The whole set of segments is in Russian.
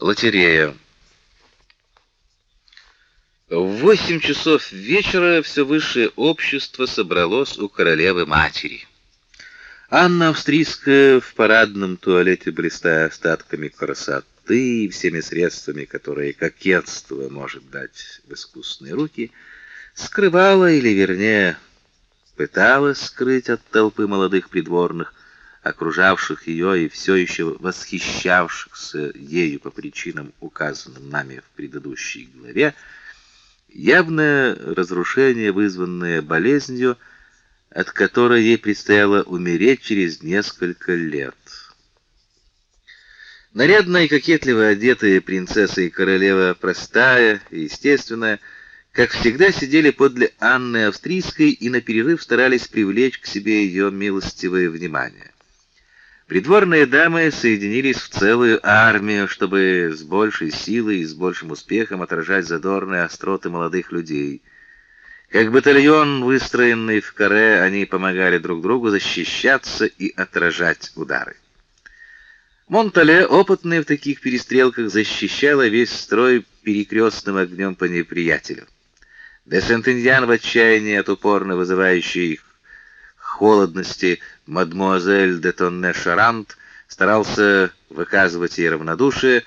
Лотерея. В восемь часов вечера все высшее общество собралось у королевы матери. Анна Австрийская в парадном туалете, блистая остатками красоты и всеми средствами, которые кокетство может дать в искусные руки, скрывала или вернее пыталась скрыть от толпы молодых придворных окружавших ее и все еще восхищавшихся ею по причинам, указанным нами в предыдущей главе, явное разрушение, вызванное болезнью, от которой ей предстояло умереть через несколько лет. Нарядная и кокетливо одетая принцесса и королева, простая и естественная, как всегда сидели подле Анны Австрийской и на перерыв старались привлечь к себе ее милостивое внимание. Придворные дамы соединились в целую армию, чтобы с большей силой и с большим успехом отражать задорные остроты молодых людей. Как батальон, выстроенный в каре, они помогали друг другу защищаться и отражать удары. Монтале, опытный в таких перестрелках, защищала весь строй перекрестным огнем по неприятелю. Де Сентеньян в отчаянии от упорно вызывающей их холодности мадмуазель де Тонне-Шарант старался выказывать ей равнодушие,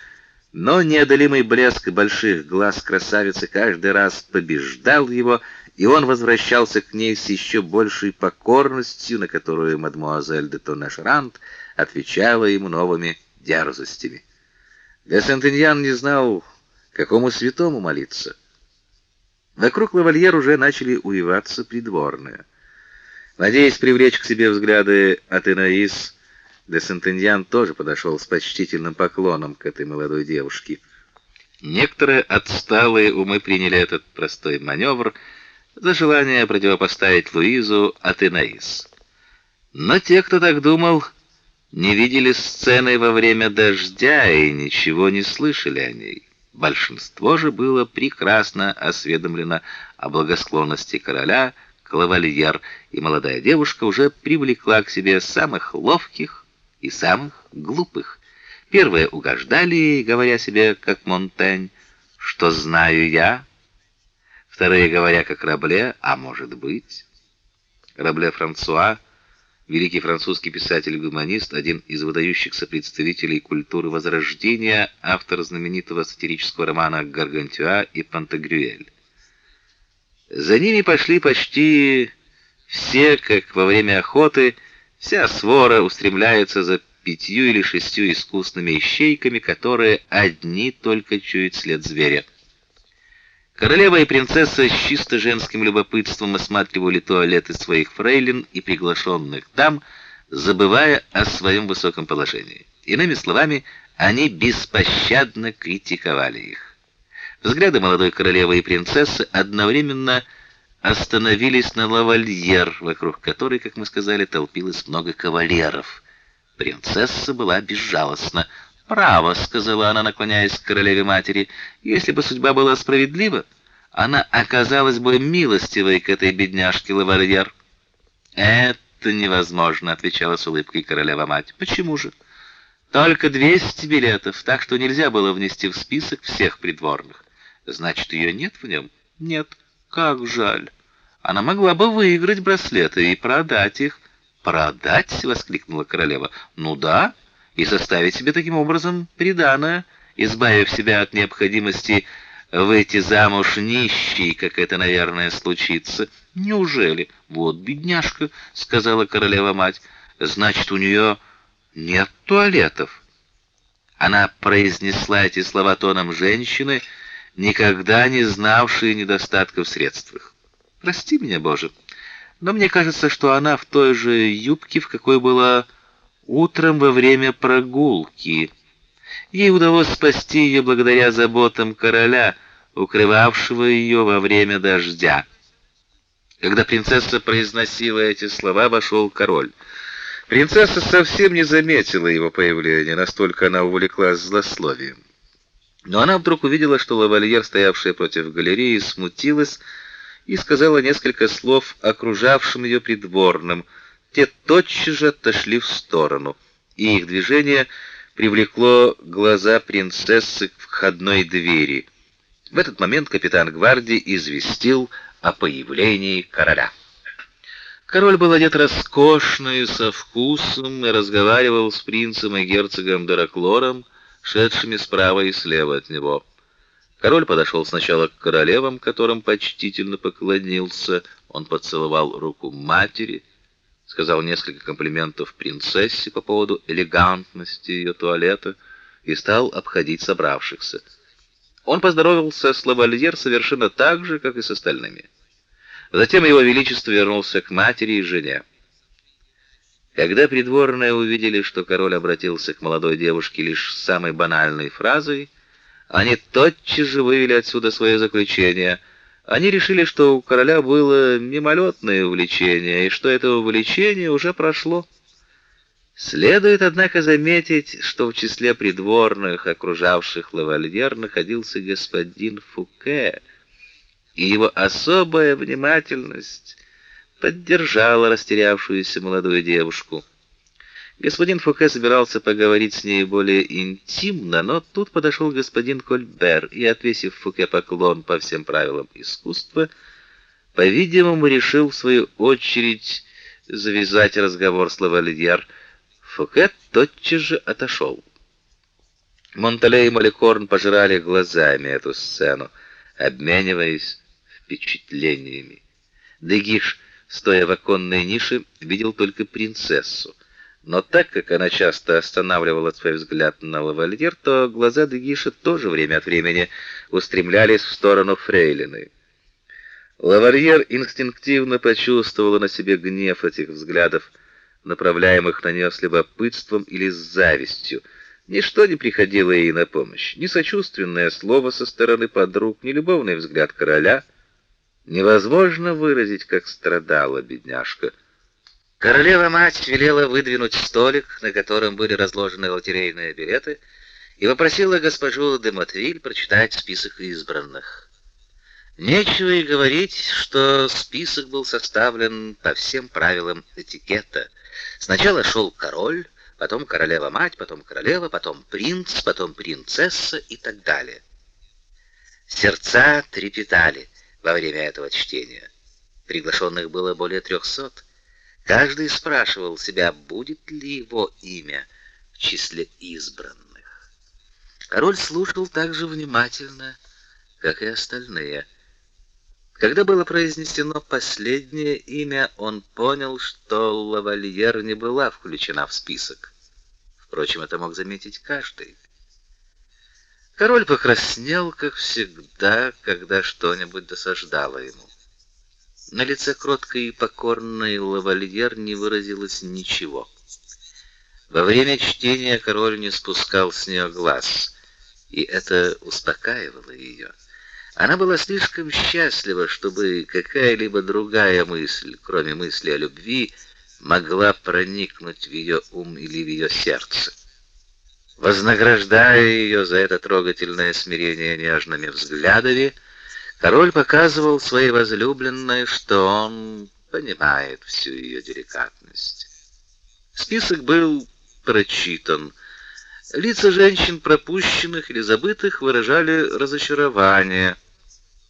но неодолимый блеск больших глаз красавицы каждый раз побеждал его, и он возвращался к ней с еще большей покорностью, на которую мадмуазель де Тонне-Шарант отвечала ему новыми дерзостями. Де Сентеньян не знал, какому святому молиться. Вокруг лавальер уже начали уеваться придворные. Надеясь привлечь к себе взгляды Атенаис, де Сентеньян тоже подошел с почтительным поклоном к этой молодой девушке. Некоторые отсталые умы приняли этот простой маневр за желание противопоставить Луизу Атенаис. Но те, кто так думал, не видели сцены во время дождя и ничего не слышали о ней. Большинство же было прекрасно осведомлено о благосклонности короля лавальер, и молодая девушка уже привлекла к себе самых ловких и самых глупых. Первые угождали, говоря себе, как Монтень, что знаю я. Вторые, говоря, как Рабле, а может быть. Рабле Франсуа, великий французский писатель-гуманист, один из выдающихся представителей культуры Возрождения, автор знаменитого сатирического романа «Гаргантюа» и «Пантагрюэль». За ними пошли почти все, как во время охоты, вся свора устремляется за пятью или шестью искусными ищейками, которые одни только чуют след зверя. Королева и принцесса с чисто женским любопытством осматривали туалеты своих фрейлин и приглашенных дам, забывая о своем высоком положении. Иными словами, они беспощадно критиковали их. Взгляды молодой королевы и принцессы одновременно остановились на лавальер, вокруг которой, как мы сказали, толпилось много кавалеров. Принцесса была безжалостна. "Право", сказала она, наклоняясь к королеве матери. "Если бы судьба была справедлива, она оказалась бы милостивой к этой бедняжке лавальер". "Это невозможно", отвечала с улыбкой королева мать. "Почему же?" Только 200 билетов, так что нельзя было внести в список всех придворных. Значит, ее нет в нем? Нет. Как жаль. Она могла бы выиграть браслеты и продать их. Продать, воскликнула королева. Ну да, и составить себе таким образом приданое, избавив себя от необходимости выйти замуж нищей, как это, наверное, случится. Неужели? Вот бедняжка, сказала королева мать. Значит, у нее нет туалетов. Она произнесла эти слова тоном женщины, никогда не знавшие недостатков в средствах. Прости меня, Боже, но мне кажется, что она в той же юбке, в какой была утром во время прогулки. Ей удалось спасти ее благодаря заботам короля, укрывавшего ее во время дождя. Когда принцесса произносила эти слова, вошел король. Принцесса совсем не заметила его появления, настолько она увлеклась злословием. Но она вдруг увидела, что лавальер, стоявшая против галереи, смутилась и сказала несколько слов окружавшим ее придворным. Те тотчас же отошли в сторону, и их движение привлекло глаза принцессы к входной двери. В этот момент капитан гвардии известил о появлении короля. Король был одет роскошно и со вкусом и разговаривал с принцем и герцогом Драклором, шедшими справа и слева от него. Король подошел сначала к королевам, которым почтительно поклонился. Он поцеловал руку матери, сказал несколько комплиментов принцессе по поводу элегантности ее туалета и стал обходить собравшихся. Он поздоровался с лавальер совершенно так же, как и с остальными. Затем его величество вернулся к матери и жене. Когда придворные увидели, что король обратился к молодой девушке лишь с самой банальной фразой, они тотчас же вывели отсюда свое заключение. Они решили, что у короля было мимолетное увлечение, и что это увлечение уже прошло. Следует, однако, заметить, что в числе придворных, окружавших лавальер, находился господин Фуке, и его особая внимательность поддержала растерявшуюся молодую девушку. Господин Фуке собирался поговорить с ней более интимно, но тут подошел господин Кольбер и, отвесив Фуке поклон по всем правилам искусства, по-видимому, решил в свою очередь завязать разговор с лавальер – Фуке тотчас же отошел. Монтале и Маликорн пожирали глазами эту сцену, обмениваясь впечатлениями. Дегиш, стоя в оконной нише, видел только принцессу. Но так как она часто останавливала свой взгляд на лавальер, то глаза Дегиша тоже время от времени устремлялись в сторону фрейлины. Лавальер инстинктивно почувствовала на себе гнев этих взглядов, направляемых на нее с любопытством или с завистью. Ничто не приходило ей на помощь, ни сочувственное слово со стороны подруг, ни любовный взгляд короля. Невозможно выразить, как страдала бедняжка. Королева-мать велела выдвинуть столик, на котором были разложены лотерейные билеты, и попросила госпожу де Матвиль прочитать список избранных. Нечего и говорить, что список был составлен по всем правилам этикета — Сначала шел король, потом королева-мать, потом королева, потом принц, потом принцесса и так далее. Сердца трепетали во время этого чтения. Приглашенных было более трехсот. Каждый спрашивал себя, будет ли его имя в числе избранных. Король слушал так же внимательно, как и остальные. Когда было произнесено последнее имя, он понял, что лавальер не была включена в список. Впрочем, это мог заметить каждый. Король покраснел, как всегда, когда что-нибудь досаждало ему. На лице кроткой и покорной лавальер не выразилось ничего. Во время чтения король не спускал с нее глаз, и это успокаивало ее. Она была слишком счастлива, чтобы какая-либо другая мысль, кроме мысли о любви, могла проникнуть в ее ум или в ее сердце. Вознаграждая ее за это трогательное смирение нежными взглядами, король показывал своей возлюбленной, что он понимает всю ее деликатность. Список был прочитан. Лица женщин пропущенных или забытых выражали разочарование.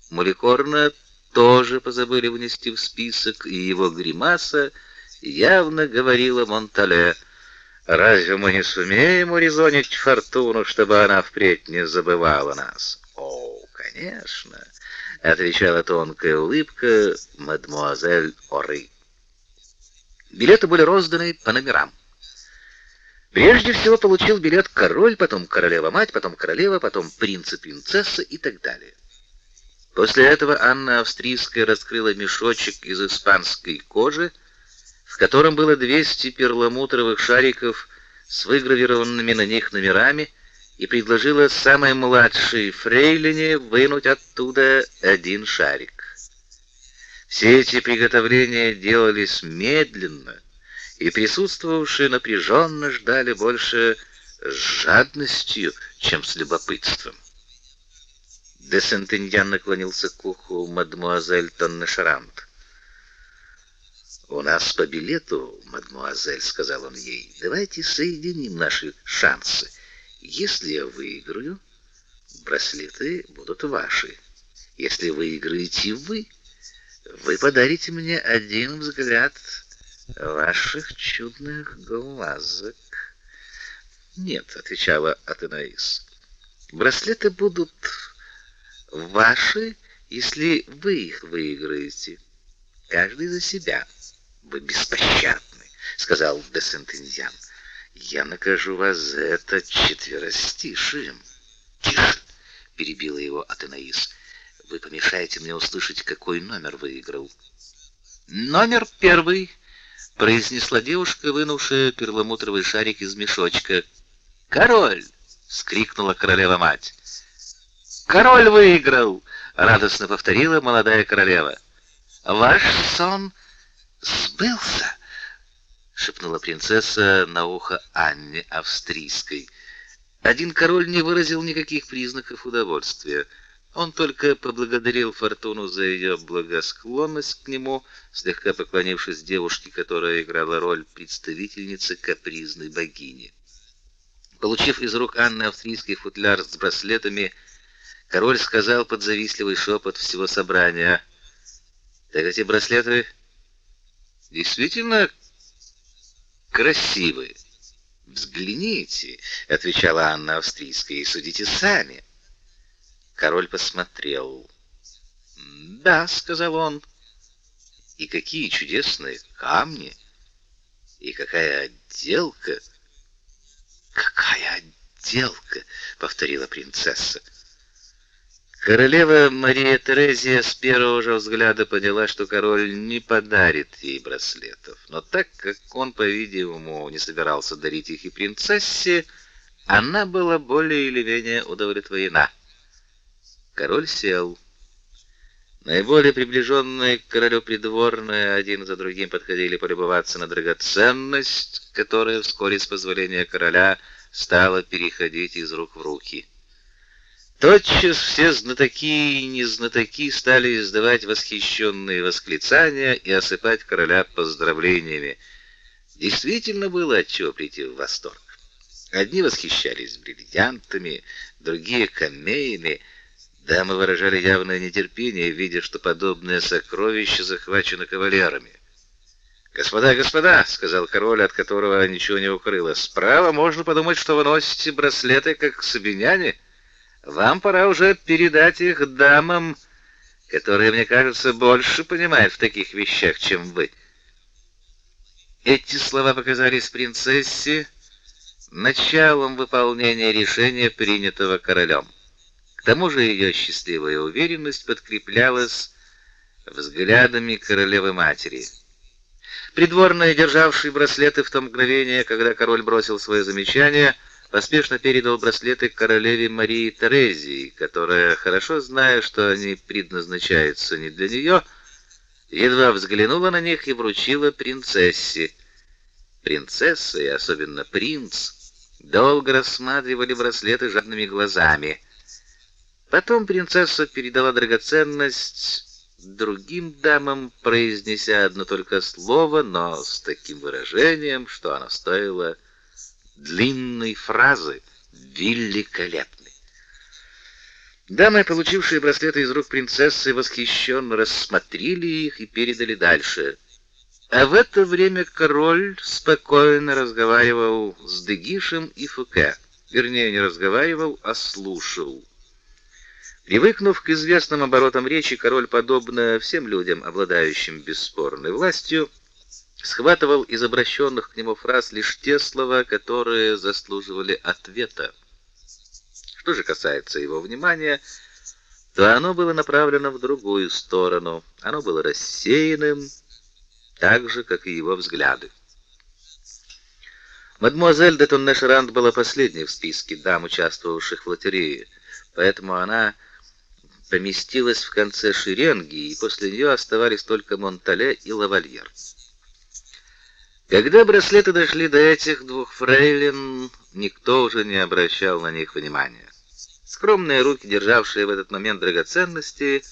Маликорна тоже позабыли внести в список, и его гримаса явно говорила Монтале: "Разве мы не сумеем урезонить фортуну, чтобы она впредь не забывала нас?" "О, конечно", отвечала тонкая улыбка мадмуазель Оры. Билеты были розданы по номерам. Прежде всего получил билет король, потом королева-мать, потом королева, потом принц и принцесса и так далее. После этого Анна Австрийская раскрыла мешочек из испанской кожи, в котором было 200 перламутровых шариков с выгравированными на них номерами, и предложила самой младшей фрейлине вынуть оттуда один шарик. Все эти приготовления делались медленно, и присутствовавшие напряженно ждали больше с жадностью, чем с любопытством. Де Сентеньян наклонился к уху мадмуазель Тоннешарант. У нас по билету, мадмуазель, сказал он ей. Давайте соединим наши шансы. Если я выиграю, браслеты будут ваши. Если выиграете вы, вы подарите мне один взгляд ваших чудных глазок. Нет, отвечала Атенаис. Браслеты будут ваши, если вы их выиграете. Каждый за себя. Вы беспощадны, сказал де. Я накажу вас за это четверостишием. Тише, перебила его Атенаис. Вы помешаете мне услышать, какой номер выиграл. Номер первый, произнесла девушка, вынувшая перламутровый шарик из мешочка. Король! вскрикнула королева мать. Король выиграл, радостно повторила молодая королева. Ваш сон сбылся, шепнула принцесса на ухо Анне австрийской. Один король не выразил никаких признаков удовольствия. Он только поблагодарил Фортуну за ее благосклонность к нему, слегка поклонившись девушке, которая играла роль представительницы капризной богини. Получив из рук Анны австрийский футляр с браслетами, король сказал под завистливый шепот всего собрания: "Так эти браслеты действительно красивые. Взгляните", отвечала Анна австрийская, "и судите сами". Король посмотрел. "Да", сказал он. "И какие чудесные камни, и какая отделка!" Какая отделка, повторила принцесса. Королева Мария Терезия с первого же взгляда поняла, что король не подарит ей браслетов, но так как он, по-видимому, не собирался дарить их и принцессе, она была более или менее удовлетворена. Король сел. Наиболее приближенные к королю придворные один за другим подходили полюбоваться на драгоценность, которая вскоре с позволения короля стала переходить из рук в руки. Тотчас все знатоки и незнатоки стали издавать восхищенные восклицания и осыпать короля поздравлениями. Действительно было от чего прийти в восторг. Одни восхищались бриллиантами, другие камеями, дамы выражали явное нетерпение, видя, что подобное сокровище захвачено кавалерами. "Господа, господа", сказал король, от которого ничего не укрылось. "Справа можно подумать, что вы носите браслеты как сабиняне". Вам пора уже передать их дамам, которые, мне кажется, больше понимают в таких вещах, чем вы. Эти слова показались принцессе началом выполнения решения, принятого королем. К тому же ее счастливая уверенность подкреплялась взглядами королевы матери. Придворные, державшие браслеты в то мгновение, когда король бросил свое замечание, поспешно передал браслеты королеве Марии Терезии, которая, хорошо зная, что они предназначаются не для нее, едва взглянула на них и вручила принцессе. Принцесса и особенно принц долго рассматривали браслеты жадными глазами. Потом принцесса передала драгоценность другим дамам, произнеся одно только слово, но с таким выражением, что оно стоило длинной фразы великолепны. Дамы, получившие браслеты из рук принцессы, восхищенно рассмотрели их и передали дальше. А в это время король спокойно разговаривал с Дегишем и Фуке. Вернее, не разговаривал, а слушал. Привыкнув к известным оборотам речи, король, подобно всем людям, обладающим бесспорной властью, схватывал из обращенных к нему фраз лишь те слова, которые заслуживали ответа. Что же касается его внимания, то оно было направлено в другую сторону. Оно было рассеянным, так же как и его взгляды. Мадемуазель де Тоннешранд была последней в списке дам, участвовавших в лотерее, поэтому она поместилась в конце шеренги, и после нее оставались только Монтале и Лавальер. Когда браслеты дошли до этих двух фрейлин, никто уже не обращал на них внимания. Скромные руки, державшие в этот момент драгоценности,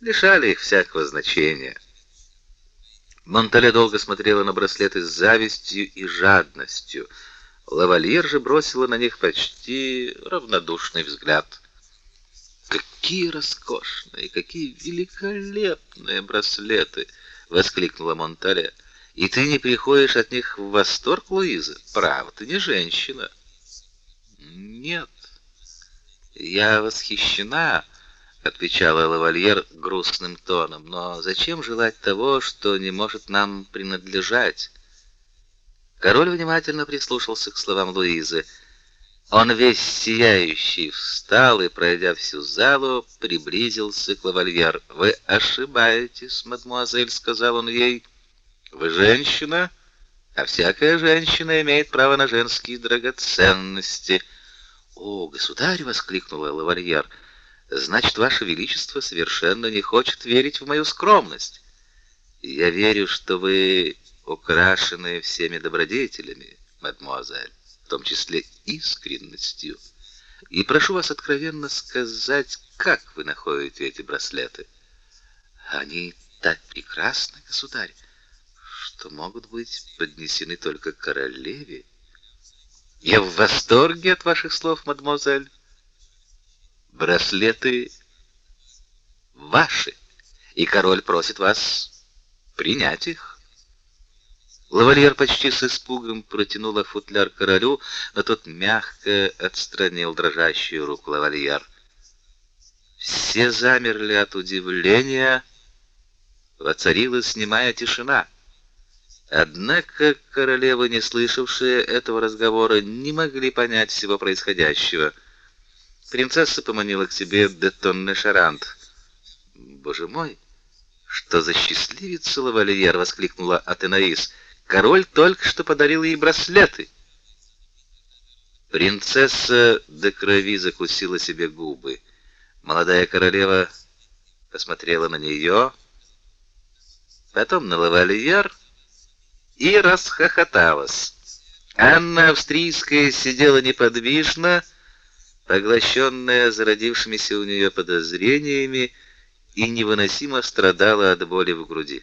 лишали их всякого значения. Монтале долго смотрела на браслеты с завистью и жадностью. Лавальер же бросила на них почти равнодушный взгляд. Какие роскошные, какие великолепные браслеты, воскликнула Монтале. И ты не приходишь от них в восторг, Луиза? Право, ты не женщина. Нет. Я восхищена, отвечала лавальер грустным тоном. Но зачем желать того, что не может нам принадлежать? Король внимательно прислушался к словам Луизы. Он весь сияющий встал и, пройдя всю залу, приблизился к лавальер. "Вы ошибаетесь, мадемуазель", сказал он ей. "Вы женщина, а всякая женщина имеет право на женские драгоценности". "О, государь!" воскликнула лавальер. "Значит, ваше величество совершенно не хочет верить в мою скромность. Я верю, что вы украшенные всеми добродетелями, мадемуазель, в том числе искренностью. И прошу вас откровенно сказать, как вы находите эти браслеты? Они так прекрасны, государь, что могут быть поднесены только королеве. Я в восторге от ваших слов, мадемуазель. Браслеты ваши, и король просит вас принять их. Лавальер почти с испугом протянула футляр королю, но тот мягко отстранил дрожащую руку лавальер. Все замерли от удивления, воцарилась немая тишина. Однако королевы, не слышавшие этого разговора, не могли понять всего происходящего. Принцесса поманила к себе де Тонне Шарант. «Боже мой, что за счастливица лавальер!» — воскликнула Атенаис. Король только что подарил ей браслеты. Принцесса до крови закусила себе губы. Молодая королева посмотрела на нее, потом на лавальер и расхохоталась. Анна Австрийская сидела неподвижно, поглощенная зародившимися у нее подозрениями, и невыносимо страдала от боли в груди.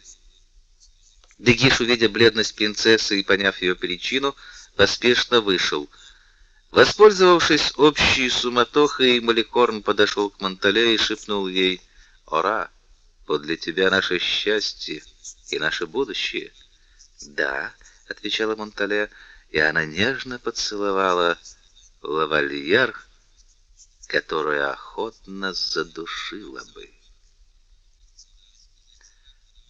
Дегиш, увидя бледность принцессы и поняв ее причину, поспешно вышел. Воспользовавшись общей суматохой, Маликорн подошел к Монтале и шепнул ей: "Ора, подле тебя наше счастье и наше будущее". "Да", отвечала Монтале, и она нежно поцеловала лавальер, которая охотно задушила бы.